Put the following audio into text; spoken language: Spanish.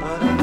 Para